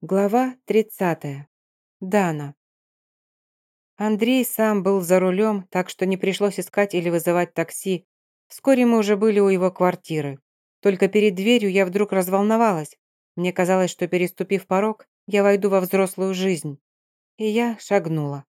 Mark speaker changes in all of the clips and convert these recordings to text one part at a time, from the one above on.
Speaker 1: Глава 30. Дана. Андрей сам был за рулем, так что не пришлось искать или вызывать такси. Вскоре мы уже были у его квартиры. Только перед дверью я вдруг разволновалась. Мне казалось, что переступив порог, я войду во взрослую жизнь. И я шагнула.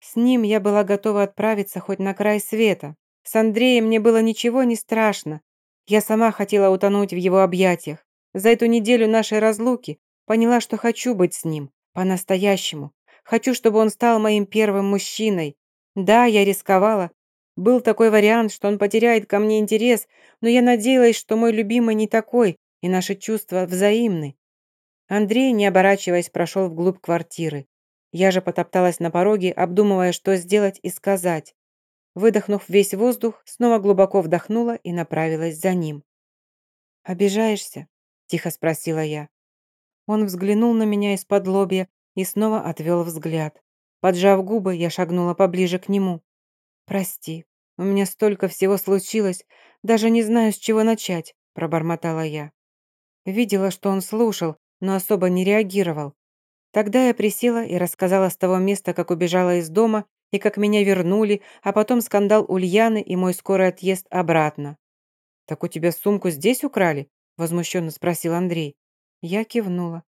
Speaker 1: С ним я была готова отправиться хоть на край света. С Андреем мне было ничего не страшно. Я сама хотела утонуть в его объятиях. За эту неделю нашей разлуки Поняла, что хочу быть с ним, по-настоящему. Хочу, чтобы он стал моим первым мужчиной. Да, я рисковала. Был такой вариант, что он потеряет ко мне интерес, но я надеялась, что мой любимый не такой, и наши чувства взаимны. Андрей, не оборачиваясь, прошел вглубь квартиры. Я же потопталась на пороге, обдумывая, что сделать и сказать. Выдохнув весь воздух, снова глубоко вдохнула и направилась за ним. «Обижаешься?» – тихо спросила я. Он взглянул на меня из-под лобья и снова отвел взгляд. Поджав губы, я шагнула поближе к нему. «Прости, у меня столько всего случилось, даже не знаю, с чего начать», пробормотала я. Видела, что он слушал, но особо не реагировал. Тогда я присела и рассказала с того места, как убежала из дома и как меня вернули, а потом скандал Ульяны и мой скорый отъезд обратно. «Так у тебя сумку здесь украли?» возмущенно спросил Андрей. Я кивнула.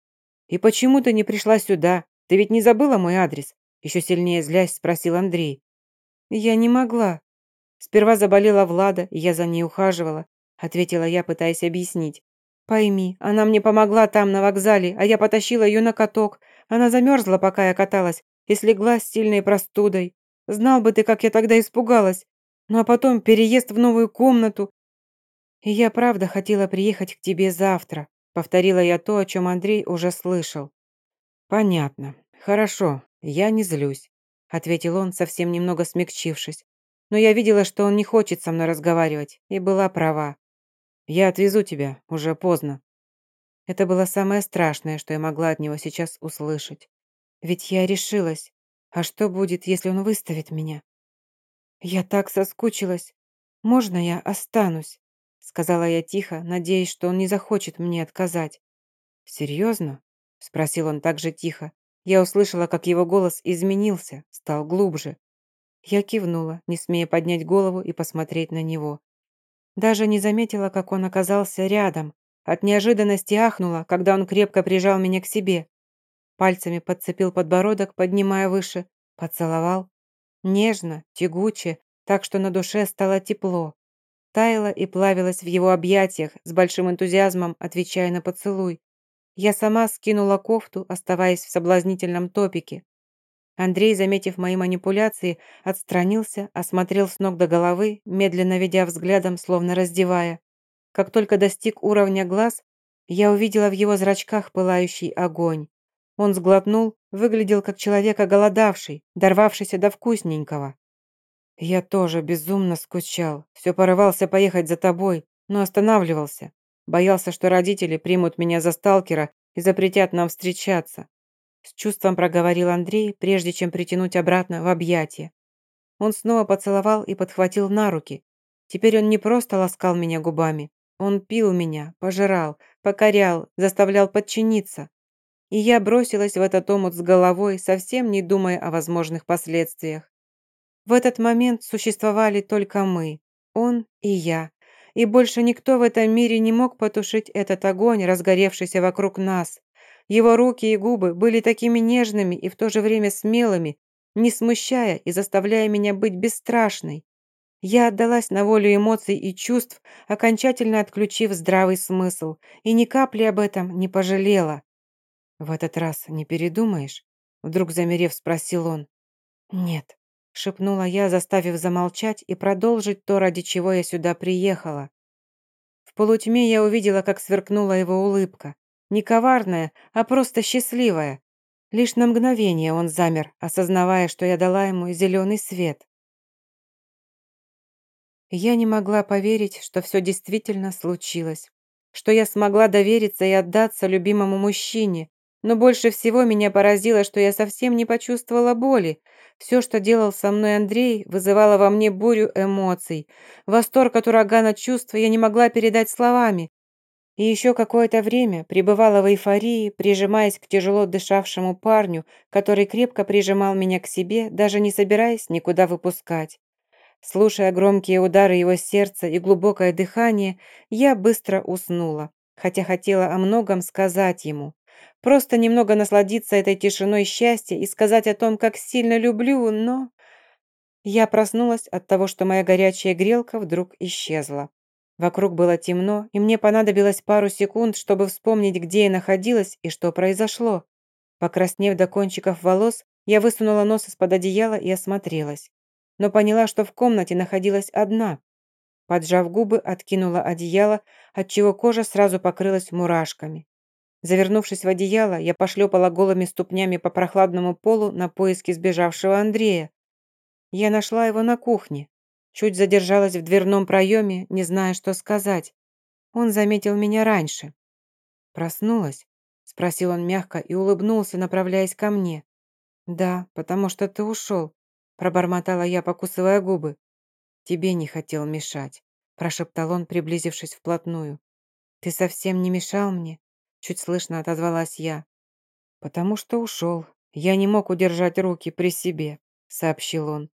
Speaker 1: «И почему ты не пришла сюда? Ты ведь не забыла мой адрес?» Еще сильнее злясь спросил Андрей. «Я не могла. Сперва заболела Влада, и я за ней ухаживала», ответила я, пытаясь объяснить. «Пойми, она мне помогла там, на вокзале, а я потащила ее на каток. Она замерзла, пока я каталась, и слегла с сильной простудой. Знал бы ты, как я тогда испугалась. Ну а потом переезд в новую комнату. И я правда хотела приехать к тебе завтра, Повторила я то, о чем Андрей уже слышал. «Понятно. Хорошо. Я не злюсь», — ответил он, совсем немного смягчившись. Но я видела, что он не хочет со мной разговаривать, и была права. «Я отвезу тебя. Уже поздно». Это было самое страшное, что я могла от него сейчас услышать. Ведь я решилась. А что будет, если он выставит меня? Я так соскучилась. Можно я останусь? Сказала я тихо, надеясь, что он не захочет мне отказать. «Серьезно?» – спросил он также тихо. Я услышала, как его голос изменился, стал глубже. Я кивнула, не смея поднять голову и посмотреть на него. Даже не заметила, как он оказался рядом. От неожиданности ахнула, когда он крепко прижал меня к себе. Пальцами подцепил подбородок, поднимая выше, поцеловал. Нежно, тягуче, так что на душе стало тепло таяла и плавилась в его объятиях, с большим энтузиазмом отвечая на поцелуй. Я сама скинула кофту, оставаясь в соблазнительном топике. Андрей, заметив мои манипуляции, отстранился, осмотрел с ног до головы, медленно ведя взглядом, словно раздевая. Как только достиг уровня глаз, я увидела в его зрачках пылающий огонь. Он сглотнул, выглядел как человек оголодавший, дорвавшийся до вкусненького. «Я тоже безумно скучал. Все порывался поехать за тобой, но останавливался. Боялся, что родители примут меня за сталкера и запретят нам встречаться». С чувством проговорил Андрей, прежде чем притянуть обратно в объятия. Он снова поцеловал и подхватил на руки. Теперь он не просто ласкал меня губами. Он пил меня, пожирал, покорял, заставлял подчиниться. И я бросилась в этот омут с головой, совсем не думая о возможных последствиях. В этот момент существовали только мы, он и я, и больше никто в этом мире не мог потушить этот огонь, разгоревшийся вокруг нас. Его руки и губы были такими нежными и в то же время смелыми, не смущая и заставляя меня быть бесстрашной. Я отдалась на волю эмоций и чувств, окончательно отключив здравый смысл, и ни капли об этом не пожалела. «В этот раз не передумаешь?» Вдруг замерев, спросил он. «Нет», шепнула я, заставив замолчать и продолжить то, ради чего я сюда приехала. В полутьме я увидела, как сверкнула его улыбка. Не коварная, а просто счастливая. Лишь на мгновение он замер, осознавая, что я дала ему зеленый свет. Я не могла поверить, что все действительно случилось, что я смогла довериться и отдаться любимому мужчине, но больше всего меня поразило, что я совсем не почувствовала боли. Все, что делал со мной Андрей, вызывало во мне бурю эмоций. Восторг от урагана чувств я не могла передать словами. И еще какое-то время пребывала в эйфории, прижимаясь к тяжело дышавшему парню, который крепко прижимал меня к себе, даже не собираясь никуда выпускать. Слушая громкие удары его сердца и глубокое дыхание, я быстро уснула, хотя хотела о многом сказать ему. Просто немного насладиться этой тишиной счастья и сказать о том, как сильно люблю, но... Я проснулась от того, что моя горячая грелка вдруг исчезла. Вокруг было темно, и мне понадобилось пару секунд, чтобы вспомнить, где я находилась и что произошло. Покраснев до кончиков волос, я высунула нос из-под одеяла и осмотрелась но поняла, что в комнате находилась одна. Поджав губы, откинула одеяло, отчего кожа сразу покрылась мурашками. Завернувшись в одеяло, я пошлепала голыми ступнями по прохладному полу на поиски сбежавшего Андрея. Я нашла его на кухне. Чуть задержалась в дверном проеме, не зная, что сказать. Он заметил меня раньше. «Проснулась?» – спросил он мягко и улыбнулся, направляясь ко мне. «Да, потому что ты ушел пробормотала я, покусывая губы. «Тебе не хотел мешать», прошептал он, приблизившись вплотную. «Ты совсем не мешал мне?» Чуть слышно отозвалась я. «Потому что ушел. Я не мог удержать руки при себе», сообщил он.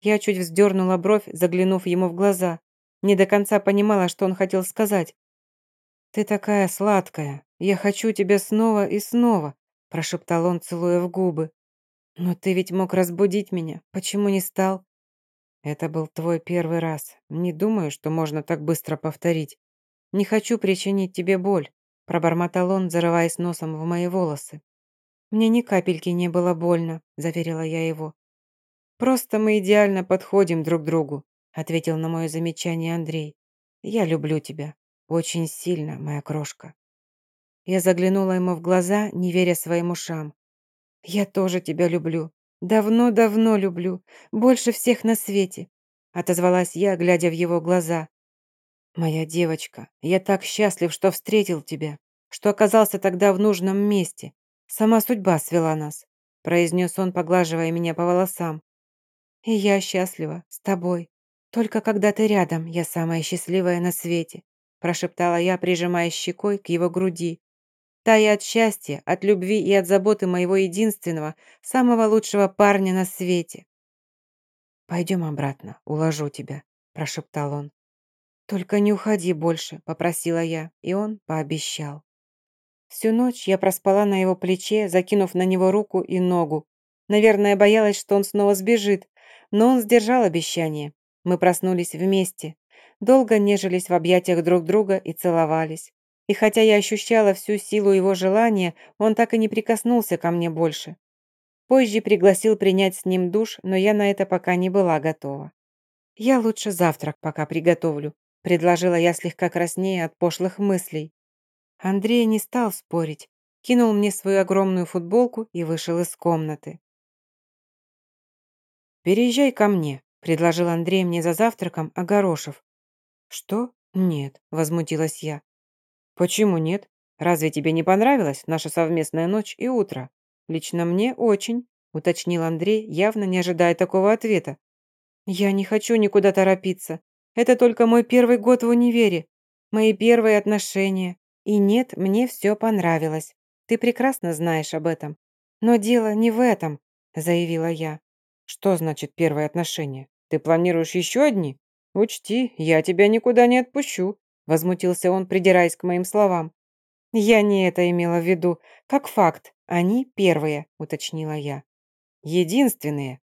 Speaker 1: Я чуть вздернула бровь, заглянув ему в глаза. Не до конца понимала, что он хотел сказать. «Ты такая сладкая. Я хочу тебя снова и снова», прошептал он, целуя в губы. «Но ты ведь мог разбудить меня. Почему не стал?» «Это был твой первый раз. Не думаю, что можно так быстро повторить. Не хочу причинить тебе боль», пробормотал он, зарываясь носом в мои волосы. «Мне ни капельки не было больно», заверила я его. «Просто мы идеально подходим друг другу», ответил на мое замечание Андрей. «Я люблю тебя. Очень сильно, моя крошка». Я заглянула ему в глаза, не веря своим ушам. «Я тоже тебя люблю. Давно-давно люблю. Больше всех на свете», отозвалась я, глядя в его глаза. «Моя девочка, я так счастлив, что встретил тебя, что оказался тогда в нужном месте. Сама судьба свела нас», произнес он, поглаживая меня по волосам. «И я счастлива с тобой. Только когда ты рядом, я самая счастливая на свете», прошептала я, прижимая щекой к его груди тая от счастья, от любви и от заботы моего единственного, самого лучшего парня на свете. «Пойдем обратно, уложу тебя», – прошептал он. «Только не уходи больше», – попросила я, и он пообещал. Всю ночь я проспала на его плече, закинув на него руку и ногу. Наверное, боялась, что он снова сбежит, но он сдержал обещание. Мы проснулись вместе, долго нежились в объятиях друг друга и целовались. И хотя я ощущала всю силу его желания, он так и не прикоснулся ко мне больше. Позже пригласил принять с ним душ, но я на это пока не была готова. «Я лучше завтрак пока приготовлю», – предложила я слегка краснее от пошлых мыслей. Андрей не стал спорить, кинул мне свою огромную футболку и вышел из комнаты. «Переезжай ко мне», – предложил Андрей мне за завтраком Огорошев. «Что? Нет», – возмутилась я. «Почему нет? Разве тебе не понравилась наша совместная ночь и утро?» «Лично мне очень», – уточнил Андрей, явно не ожидая такого ответа. «Я не хочу никуда торопиться. Это только мой первый год в универе, мои первые отношения. И нет, мне все понравилось. Ты прекрасно знаешь об этом. Но дело не в этом», – заявила я. «Что значит первые отношения? Ты планируешь еще одни? Учти, я тебя никуда не отпущу. Возмутился он, придираясь к моим словам. «Я не это имела в виду. Как факт, они первые», уточнила я. «Единственные».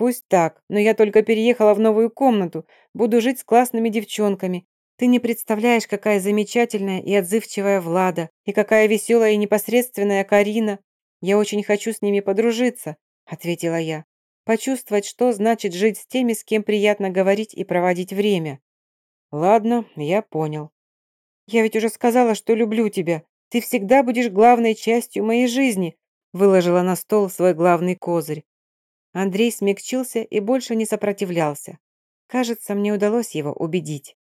Speaker 1: «Пусть так, но я только переехала в новую комнату, буду жить с классными девчонками. Ты не представляешь, какая замечательная и отзывчивая Влада, и какая веселая и непосредственная Карина. Я очень хочу с ними подружиться», ответила я. «Почувствовать, что значит жить с теми, с кем приятно говорить и проводить время». «Ладно, я понял. Я ведь уже сказала, что люблю тебя. Ты всегда будешь главной частью моей жизни», выложила на стол свой главный козырь. Андрей смягчился и больше не сопротивлялся. Кажется, мне удалось его убедить.